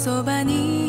そばに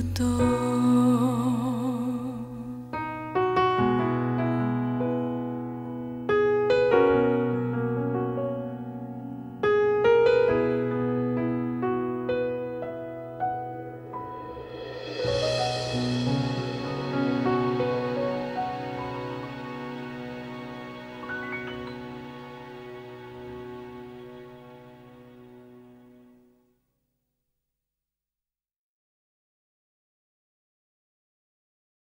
fruto.